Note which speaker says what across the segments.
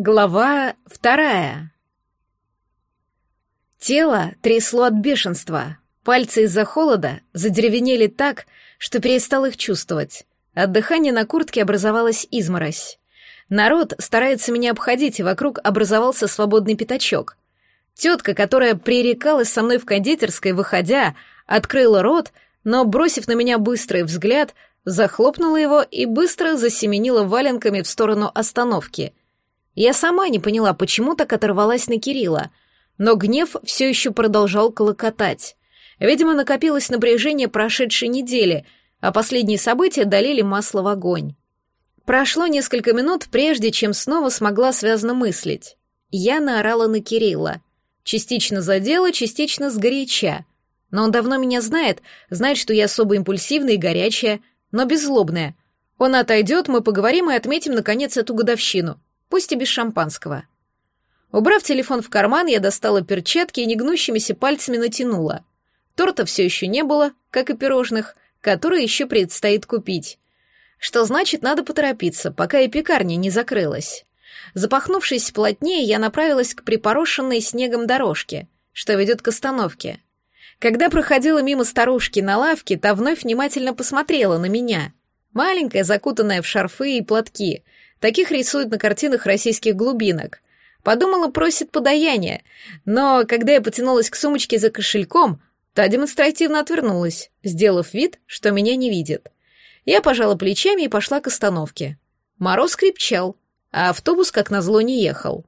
Speaker 1: Глава вторая. Тело трясло от бешенства. Пальцы из-за холода задеревенели так, что перестал их чувствовать. От дыхания на куртке образовалась изморозь. Народ старается меня обходить, и вокруг образовался свободный пятачок. Тетка, которая пререкалась со мной в кондитерской, выходя, открыла рот, но, бросив на меня быстрый взгляд, захлопнула его и быстро засеменила валенками в сторону остановки — я сама не поняла, почему так оторвалась на Кирилла, но гнев все еще продолжал колокотать. Видимо, накопилось напряжение прошедшей недели, а последние события долили масло в огонь. Прошло несколько минут, прежде чем снова смогла связно мыслить. Я наорала на Кирилла. Частично задела, частично сгоряча. Но он давно меня знает, знает, что я особо импульсивная и горячая, но беззлобная. Он отойдет, мы поговорим и отметим, наконец, эту годовщину пусть и без шампанского. Убрав телефон в карман, я достала перчатки и негнущимися пальцами натянула. Торта все еще не было, как и пирожных, которые еще предстоит купить. Что значит, надо поторопиться, пока и пекарня не закрылась. Запахнувшись плотнее, я направилась к припорошенной снегом дорожке, что ведет к остановке. Когда проходила мимо старушки на лавке, та вновь внимательно посмотрела на меня. Маленькая, закутанная в шарфы и платки — Таких рисуют на картинах российских глубинок. Подумала, просит подаяние, но когда я потянулась к сумочке за кошельком, та демонстративно отвернулась, сделав вид, что меня не видит. Я пожала плечами и пошла к остановке. Мороз крепчал, а автобус, как назло, не ехал.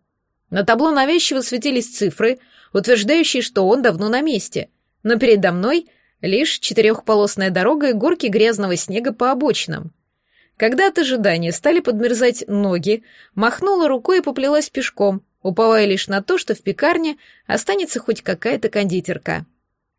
Speaker 1: На табло навязчиво светились цифры, утверждающие, что он давно на месте, но передо мной лишь четырехполосная дорога и горки грязного снега по обочинам. Когда от ожидания стали подмерзать ноги, махнула рукой и поплелась пешком, уповая лишь на то, что в пекарне останется хоть какая-то кондитерка.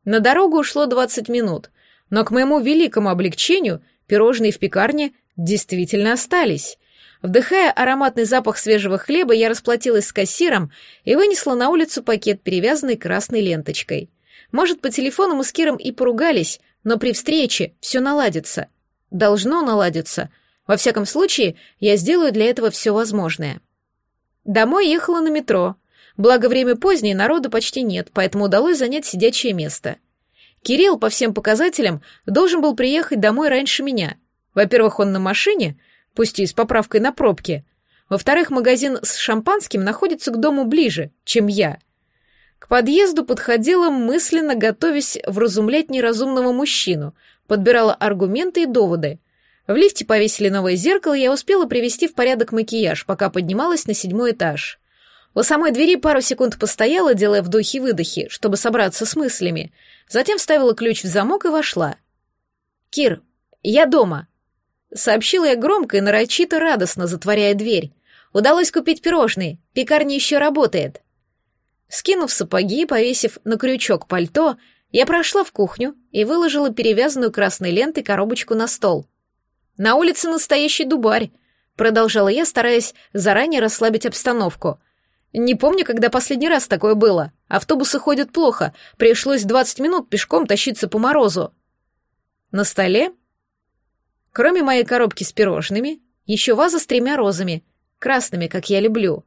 Speaker 1: На дорогу ушло 20 минут, но к моему великому облегчению пирожные в пекарне действительно остались. Вдыхая ароматный запах свежего хлеба, я расплатилась с кассиром и вынесла на улицу пакет, перевязанный красной ленточкой. Может, по телефону мы с Киром и поругались, но при встрече все наладится. Должно наладиться — во всяком случае, я сделаю для этого все возможное. Домой ехала на метро. Благо, время позднее, народу почти нет, поэтому удалось занять сидячее место. Кирилл, по всем показателям, должен был приехать домой раньше меня. Во-первых, он на машине, пусть и с поправкой на пробки. Во-вторых, магазин с шампанским находится к дому ближе, чем я. К подъезду подходила мысленно, готовясь вразумлять неразумного мужчину, подбирала аргументы и доводы — в лифте повесили новое зеркало, и я успела привести в порядок макияж, пока поднималась на седьмой этаж. У самой двери пару секунд постояла, делая вдохи-выдохи, чтобы собраться с мыслями. Затем вставила ключ в замок и вошла. «Кир, я дома», — сообщила я громко и нарочито радостно, затворяя дверь. «Удалось купить пирожные, пекарня еще работает». Скинув сапоги, повесив на крючок пальто, я прошла в кухню и выложила перевязанную красной лентой коробочку на стол. На улице настоящий дубарь, продолжала я, стараясь заранее расслабить обстановку. Не помню, когда последний раз такое было. Автобусы ходят плохо, пришлось 20 минут пешком тащиться по морозу. На столе, кроме моей коробки с пирожными, еще ваза с тремя розами, красными, как я люблю.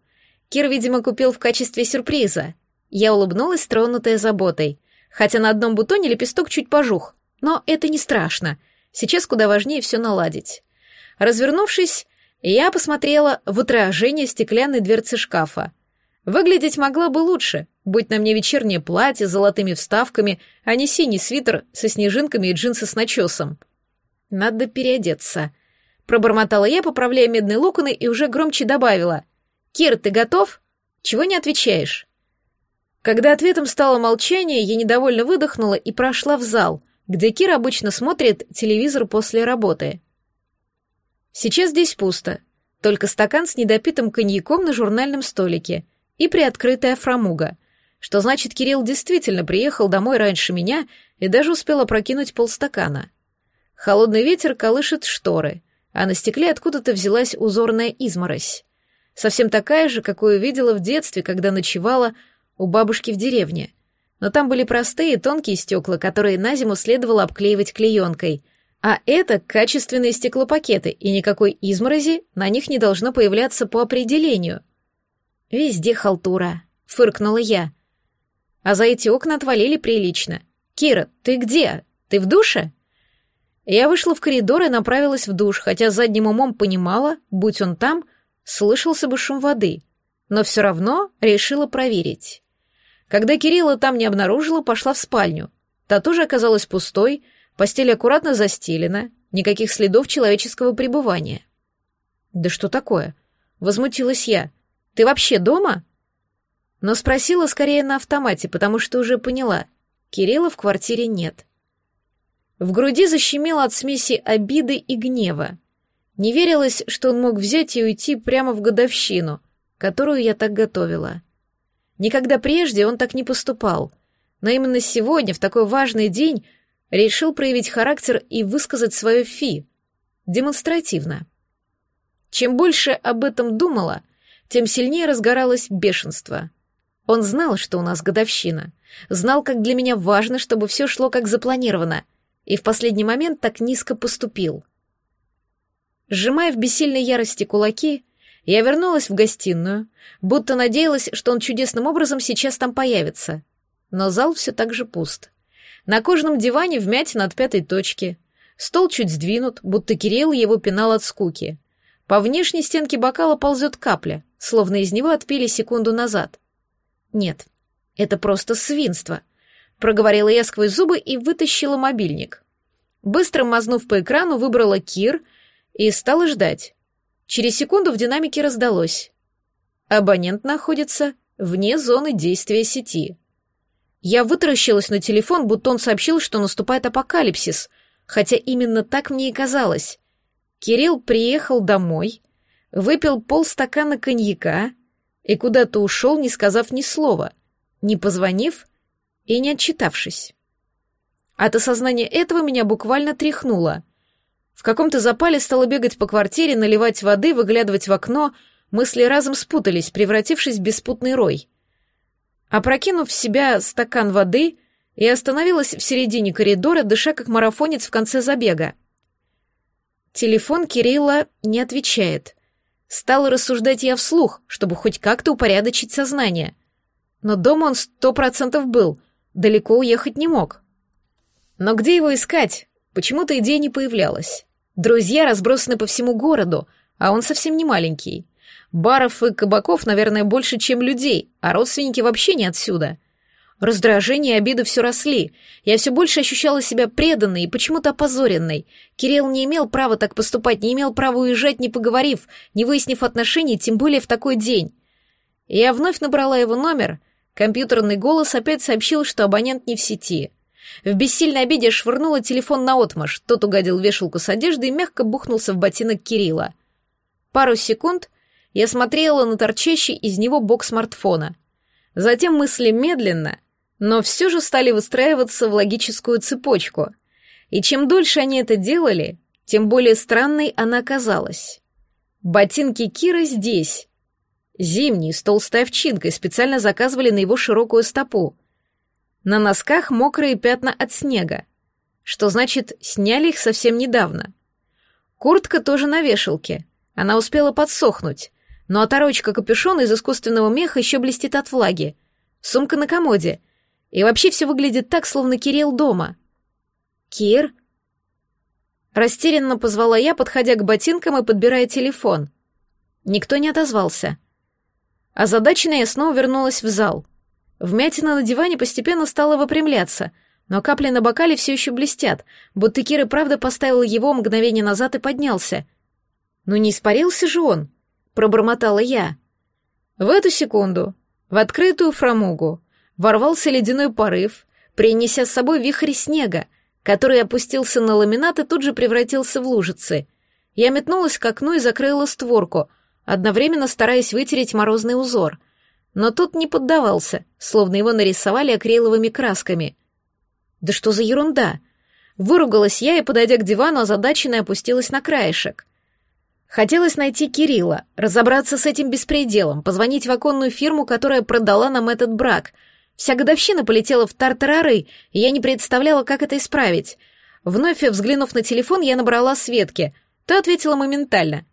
Speaker 1: Кир, видимо, купил в качестве сюрприза. Я улыбнулась, тронутая заботой, хотя на одном бутоне лепесток чуть пожух, но это не страшно — Сейчас куда важнее все наладить. Развернувшись, я посмотрела в отражение стеклянной дверцы шкафа. Выглядеть могла бы лучше, будь на мне вечернее платье с золотыми вставками, а не синий свитер со снежинками и джинсы с начесом. Надо переодеться. Пробормотала я, поправляя медные локоны, и уже громче добавила. «Кир, ты готов? Чего не отвечаешь?» Когда ответом стало молчание, я недовольно выдохнула и прошла в зал — где Кир обычно смотрит телевизор после работы. Сейчас здесь пусто, только стакан с недопитым коньяком на журнальном столике и приоткрытая фрамуга, что значит, Кирилл действительно приехал домой раньше меня и даже успел опрокинуть полстакана. Холодный ветер колышет шторы, а на стекле откуда-то взялась узорная изморозь. Совсем такая же, какую видела в детстве, когда ночевала у бабушки в деревне — но там были простые тонкие стекла, которые на зиму следовало обклеивать клеенкой. А это качественные стеклопакеты, и никакой изморози на них не должно появляться по определению. Везде халтура, фыркнула я. А за эти окна отвалили прилично. Кира, ты где? Ты в душе? Я вышла в коридор и направилась в душ, хотя задним умом понимала, будь он там, слышался бы шум воды, но все равно решила проверить. Когда Кирилла там не обнаружила, пошла в спальню. Та тоже оказалась пустой, постель аккуратно застелена, никаких следов человеческого пребывания. «Да что такое?» — возмутилась я. «Ты вообще дома?» Но спросила скорее на автомате, потому что уже поняла. Кирилла в квартире нет. В груди защемило от смеси обиды и гнева. Не верилось, что он мог взять и уйти прямо в годовщину, которую я так готовила. Никогда прежде он так не поступал, но именно сегодня, в такой важный день, решил проявить характер и высказать свое фи. Демонстративно. Чем больше об этом думала, тем сильнее разгоралось бешенство. Он знал, что у нас годовщина, знал, как для меня важно, чтобы все шло как запланировано, и в последний момент так низко поступил. Сжимая в бессильной ярости кулаки, я вернулась в гостиную, будто надеялась, что он чудесным образом сейчас там появится. Но зал все так же пуст. На кожаном диване вмятина от пятой точки. Стол чуть сдвинут, будто Кирилл его пинал от скуки. По внешней стенке бокала ползет капля, словно из него отпили секунду назад. Нет, это просто свинство. Проговорила я сквозь зубы и вытащила мобильник. Быстро мазнув по экрану, выбрала Кир и стала ждать. Через секунду в динамике раздалось. Абонент находится вне зоны действия сети. Я вытаращилась на телефон, будто он сообщил, что наступает апокалипсис, хотя именно так мне и казалось. Кирилл приехал домой, выпил полстакана коньяка и куда-то ушел, не сказав ни слова, не позвонив и не отчитавшись. От осознания этого меня буквально тряхнуло — в каком-то запале стала бегать по квартире, наливать воды, выглядывать в окно, мысли разом спутались, превратившись в беспутный рой. Опрокинув в себя стакан воды, я остановилась в середине коридора, дыша как марафонец в конце забега. Телефон Кирилла не отвечает. Стала рассуждать я вслух, чтобы хоть как-то упорядочить сознание. Но дома он сто процентов был, далеко уехать не мог. Но где его искать? Почему-то идея не появлялась. Друзья разбросаны по всему городу, а он совсем не маленький. Баров и кабаков, наверное, больше, чем людей, а родственники вообще не отсюда. Раздражение и обиды все росли. Я все больше ощущала себя преданной и почему-то опозоренной. Кирилл не имел права так поступать, не имел права уезжать, не поговорив, не выяснив отношений, тем более в такой день. Я вновь набрала его номер. Компьютерный голос опять сообщил, что абонент не в сети — в бессильной обиде швырнула телефон на отмаш, тот угодил вешалку с одеждой и мягко бухнулся в ботинок Кирилла. Пару секунд я смотрела на торчащий из него бок смартфона. Затем мысли медленно, но все же стали выстраиваться в логическую цепочку. И чем дольше они это делали, тем более странной она оказалась. Ботинки Кира здесь. Зимний, с толстой овчинкой, специально заказывали на его широкую стопу. На носках мокрые пятна от снега, что значит, сняли их совсем недавно. Куртка тоже на вешалке, она успела подсохнуть, но оторочка капюшона из искусственного меха еще блестит от влаги. Сумка на комоде. И вообще все выглядит так, словно Кирилл дома. «Кир?» Растерянно позвала я, подходя к ботинкам и подбирая телефон. Никто не отозвался. Озадаченная я снова вернулась в зал — Вмятина на диване постепенно стала выпрямляться, но капли на бокале все еще блестят, будто Кир и правда поставил его мгновение назад и поднялся. «Ну не испарился же он!» — пробормотала я. В эту секунду в открытую фрамугу ворвался ледяной порыв, принеся с собой вихрь снега, который опустился на ламинат и тут же превратился в лужицы. Я метнулась к окну и закрыла створку, одновременно стараясь вытереть морозный узор — но тот не поддавался, словно его нарисовали акриловыми красками. «Да что за ерунда!» Выругалась я и, подойдя к дивану, озадаченно опустилась на краешек. Хотелось найти Кирилла, разобраться с этим беспределом, позвонить в оконную фирму, которая продала нам этот брак. Вся годовщина полетела в тартарары, и я не представляла, как это исправить. Вновь взглянув на телефон, я набрала Светке. Та ответила моментально.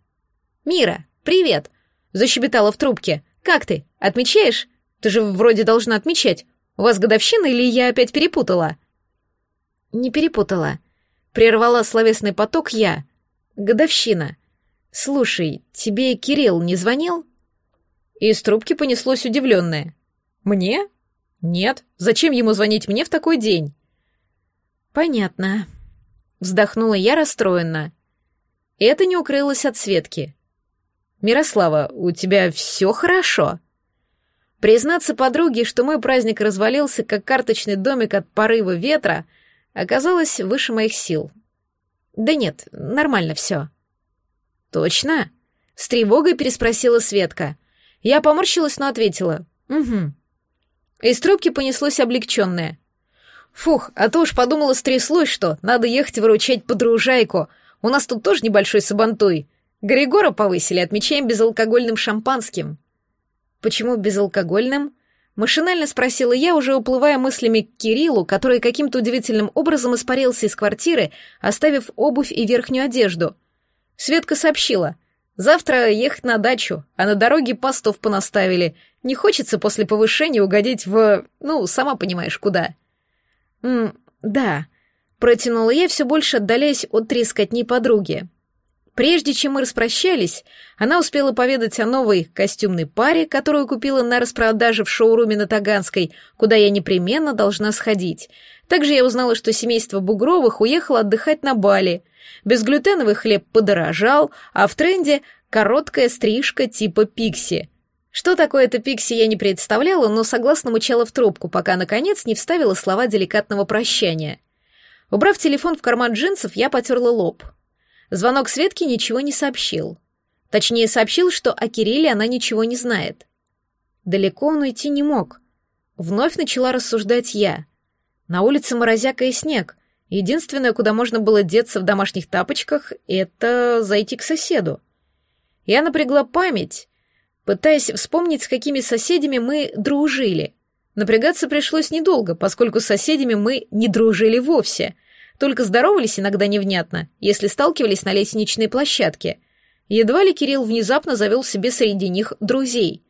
Speaker 1: «Мира, привет!» — защебетала в трубке. Как ты? Отмечаешь? Ты же вроде должна отмечать. У вас годовщина или я опять перепутала?» «Не перепутала», — прервала словесный поток я. «Годовщина. Слушай, тебе Кирилл не звонил?» Из трубки понеслось удивленное. «Мне? Нет. Зачем ему звонить мне в такой день?» «Понятно», — вздохнула я расстроенно. Это не укрылось от Светки. «Мирослава, у тебя все хорошо?» Признаться подруге, что мой праздник развалился, как карточный домик от порыва ветра, оказалось выше моих сил. Да нет, нормально все. Точно? С тревогой переспросила Светка. Я поморщилась, но ответила. Угу. Из трубки понеслось облегченное. Фух, а то уж подумала, стряслось, что надо ехать выручать подружайку. У нас тут тоже небольшой сабантуй. Григора повысили, отмечаем безалкогольным шампанским. Почему безалкогольным? Машинально спросила я, уже уплывая мыслями к Кириллу, который каким-то удивительным образом испарился из квартиры, оставив обувь и верхнюю одежду. Светка сообщила. Завтра ехать на дачу, а на дороге постов понаставили. Не хочется после повышения угодить в... ну, сама понимаешь, куда. «М, да», — протянула я, все больше отдаляясь от трескотни подруги. Прежде чем мы распрощались, она успела поведать о новой костюмной паре, которую купила на распродаже в шоуруме на Таганской, куда я непременно должна сходить. Также я узнала, что семейство Бугровых уехало отдыхать на Бали. Безглютеновый хлеб подорожал, а в тренде короткая стрижка типа пикси. Что такое это пикси, я не представляла, но согласно мучала в трубку, пока, наконец, не вставила слова деликатного прощания. Убрав телефон в карман джинсов, я потерла лоб. Звонок Светки ничего не сообщил. Точнее, сообщил, что о Кирилле она ничего не знает. Далеко он уйти не мог. Вновь начала рассуждать я. На улице морозяка и снег. Единственное, куда можно было деться в домашних тапочках, это зайти к соседу. Я напрягла память, пытаясь вспомнить, с какими соседями мы дружили. Напрягаться пришлось недолго, поскольку с соседями мы не дружили вовсе — только здоровались иногда невнятно, если сталкивались на лестничной площадке. Едва ли Кирилл внезапно завел себе среди них друзей.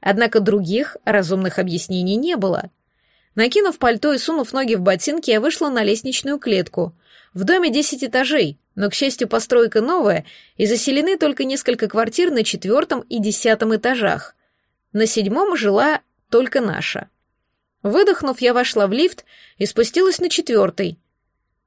Speaker 1: Однако других разумных объяснений не было. Накинув пальто и сунув ноги в ботинки, я вышла на лестничную клетку. В доме десять этажей, но, к счастью, постройка новая, и заселены только несколько квартир на четвертом и десятом этажах. На седьмом жила только наша. Выдохнув, я вошла в лифт и спустилась на четвертый,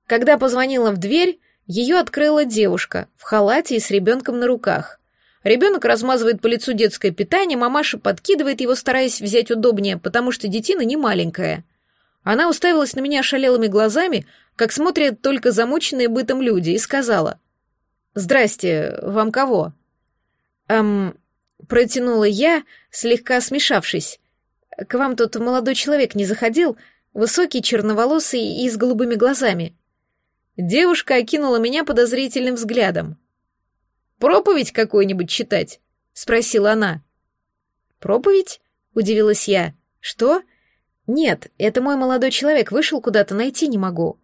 Speaker 1: когда позвонила в дверь, ее открыла девушка в халате и с ребенком на руках. Ребенок размазывает по лицу детское питание, мамаша подкидывает его, стараясь взять удобнее, потому что детина не маленькая. Она уставилась на меня шалелыми глазами, как смотрят только замученные бытом люди, и сказала. «Здрасте, вам кого?» «Эм...» — протянула я, слегка смешавшись. «К вам тут молодой человек не заходил, высокий, черноволосый и с голубыми глазами». Девушка окинула меня подозрительным взглядом. «Проповедь какую-нибудь читать?» — спросила она. «Проповедь?» — удивилась я. «Что?» «Нет, это мой молодой человек, вышел куда-то, найти не могу».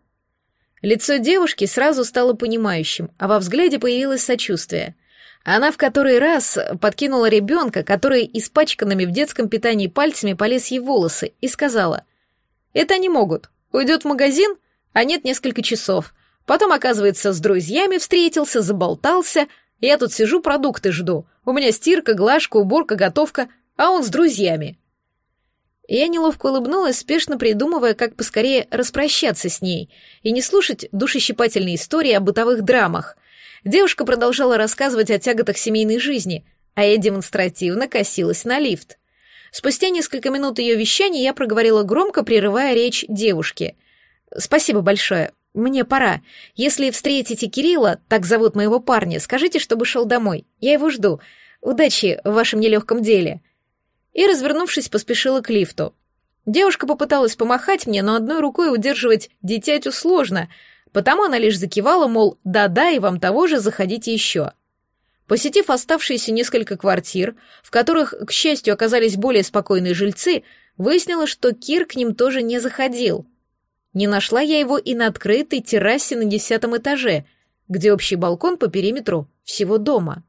Speaker 1: Лицо девушки сразу стало понимающим, а во взгляде появилось сочувствие. Она в который раз подкинула ребенка, который испачканными в детском питании пальцами полез ей в волосы, и сказала, «Это они могут. Уйдет в магазин, а нет несколько часов. Потом, оказывается, с друзьями встретился, заболтался. Я тут сижу, продукты жду. У меня стирка, глажка, уборка, готовка, а он с друзьями. Я неловко улыбнулась, спешно придумывая, как поскорее распрощаться с ней и не слушать душещипательные истории о бытовых драмах. Девушка продолжала рассказывать о тяготах семейной жизни, а я демонстративно косилась на лифт. Спустя несколько минут ее вещания я проговорила громко, прерывая речь девушки. «Спасибо большое. «Мне пора. Если встретите Кирилла, так зовут моего парня, скажите, чтобы шел домой. Я его жду. Удачи в вашем нелегком деле». И, развернувшись, поспешила к лифту. Девушка попыталась помахать мне, но одной рукой удерживать дитятю сложно, потому она лишь закивала, мол, да-да, и вам того же заходите еще. Посетив оставшиеся несколько квартир, в которых, к счастью, оказались более спокойные жильцы, выяснилось, что Кир к ним тоже не заходил — не нашла я его и на открытой террасе на десятом этаже, где общий балкон по периметру всего дома.